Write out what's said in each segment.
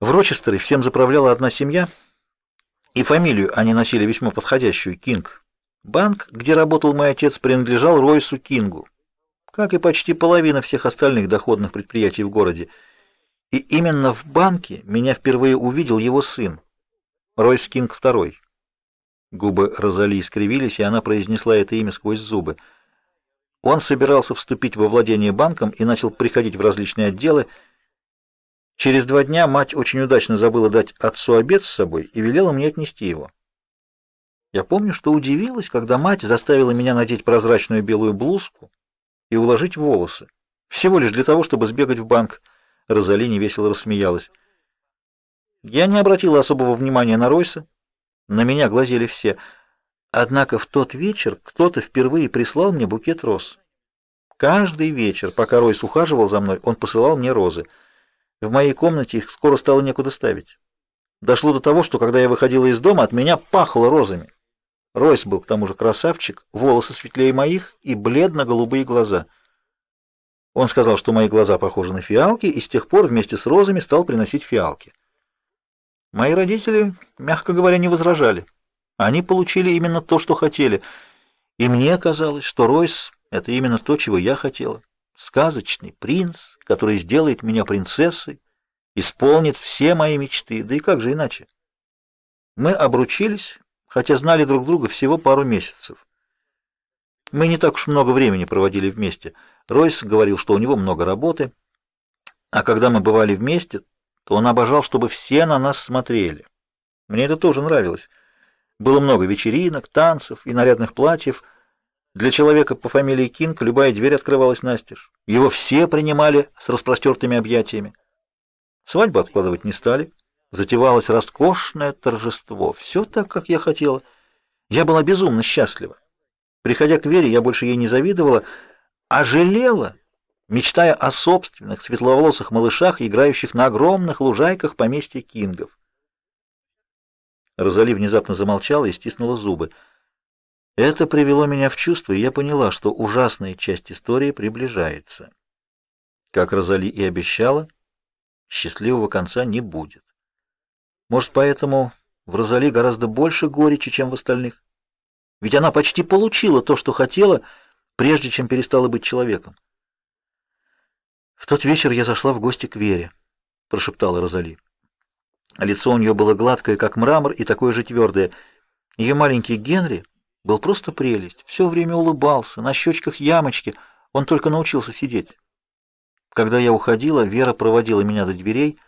В Рочестере всем заправляла одна семья, и фамилию они носили весьма подходящую — Кинг. Банк, где работал мой отец, принадлежал Ройсу Кингу, как и почти половина всех остальных доходных предприятий в городе. И именно в банке меня впервые увидел его сын, Ройс Кинг II. Губы Розали искривились, и она произнесла это имя сквозь зубы. Он собирался вступить во владение банком и начал приходить в различные отделы, Через два дня мать очень удачно забыла дать отцу обед с собой и велела мне отнести его. Я помню, что удивилась, когда мать заставила меня надеть прозрачную белую блузку и уложить волосы, всего лишь для того, чтобы сбегать в банк. Розали невесело рассмеялась. Я не обратила особого внимания на Ройса, на меня глазели все. Однако в тот вечер кто-то впервые прислал мне букет роз. Каждый вечер, пока Ройс ухаживал за мной, он посылал мне розы. В моей комнате их скоро стало некуда ставить. Дошло до того, что когда я выходила из дома, от меня пахло розами. Ройс был к тому же красавчик, волосы светлее моих и бледно-голубые глаза. Он сказал, что мои глаза похожи на фиалки, и с тех пор вместе с розами стал приносить фиалки. Мои родители, мягко говоря, не возражали. Они получили именно то, что хотели, и мне казалось, что Ройс — это именно то, чего я хотела сказочный принц, который сделает меня принцессой, исполнит все мои мечты, да и как же иначе? Мы обручились, хотя знали друг друга всего пару месяцев. Мы не так уж много времени проводили вместе. Ройс говорил, что у него много работы, а когда мы бывали вместе, то он обожал, чтобы все на нас смотрели. Мне это тоже нравилось. Было много вечеринок, танцев и нарядных платьев — для человека по фамилии Кинг любая дверь открывалась настежь. Его все принимали с распростертыми объятиями. Свадьбу откладывать не стали. Затевалось роскошное торжество. Все так, как я хотела. Я была безумно счастлива. Приходя к Вере, я больше ей не завидовала, а жалела, мечтая о собственных светловолосых малышах, играющих на огромных лужайках поместья Кингов. Розали внезапно замолчала и стиснула зубы. Это привело меня в чувство, и я поняла, что ужасная часть истории приближается. Как Розали и обещала, счастливого конца не будет. Может, поэтому в Розали гораздо больше горечи, чем в остальных? Ведь она почти получила то, что хотела, прежде чем перестала быть человеком. В тот вечер я зашла в гости к Вере, прошептала Розали. Лицо у нее было гладкое, как мрамор, и такое же твердое. Ее маленький Генри был просто прелесть. Все время улыбался, на щечках ямочки. Он только научился сидеть. Когда я уходила, Вера проводила меня до дверей,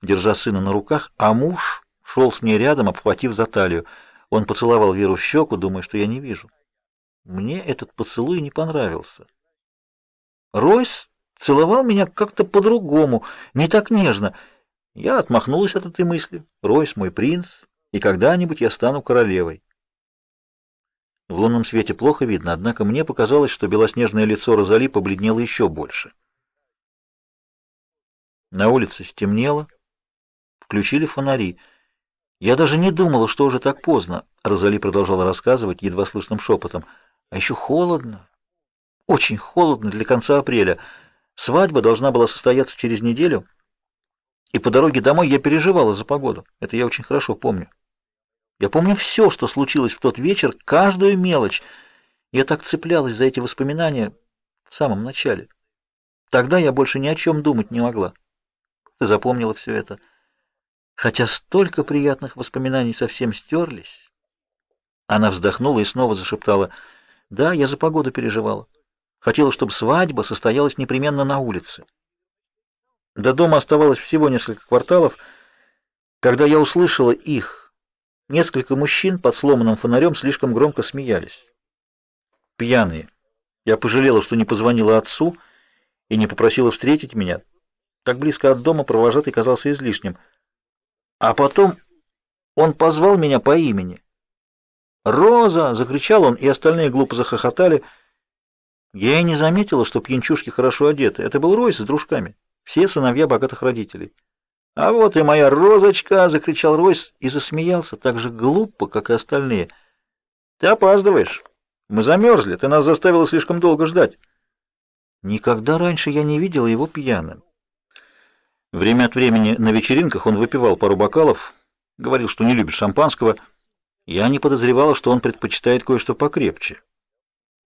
держа сына на руках, а муж шел с ней рядом, обхватив за талию. Он поцеловал Веру в щеку, думая, что я не вижу. Мне этот поцелуй не понравился. Ройс целовал меня как-то по-другому, не так нежно. Я отмахнулась от этой мысли. Ройс мой принц, и когда-нибудь я стану королевой. В лунном свете плохо видно, однако мне показалось, что белоснежное лицо Розали побледнело еще больше. На улице стемнело, включили фонари. Я даже не думала, что уже так поздно. Розали продолжала рассказывать едва слышным шепотом. А еще холодно. Очень холодно для конца апреля. Свадьба должна была состояться через неделю, и по дороге домой я переживала за погоду. Это я очень хорошо помню. Я помню все, что случилось в тот вечер, каждую мелочь. Я так цеплялась за эти воспоминания в самом начале. Тогда я больше ни о чем думать не могла. Ты запомнила все это. Хотя столько приятных воспоминаний совсем стерлись. Она вздохнула и снова зашептала. Да, я за погоду переживала. Хотела, чтобы свадьба состоялась непременно на улице. До дома оставалось всего несколько кварталов, когда я услышала их, Несколько мужчин под сломанным фонарем слишком громко смеялись. Пьяные. Я пожалела, что не позвонила отцу и не попросила встретить меня. Так близко от дома провожатый казался излишним. А потом он позвал меня по имени. «Роза!» — закричал он, и остальные глупо захохотали. Я и не заметила, что пьянчушки хорошо одеты. Это был Ройс с дружками. Все сыновья богатых родителей. «А вот и моя розочка!» — закричал Ройс и засмеялся так же глупо, как и остальные. «Ты опаздываешь. Мы замерзли. Ты нас заставила слишком долго ждать». Никогда раньше я не видела его пьяным. Время от времени на вечеринках он выпивал пару бокалов, говорил, что не любит шампанского. Я не подозревала, что он предпочитает кое-что покрепче.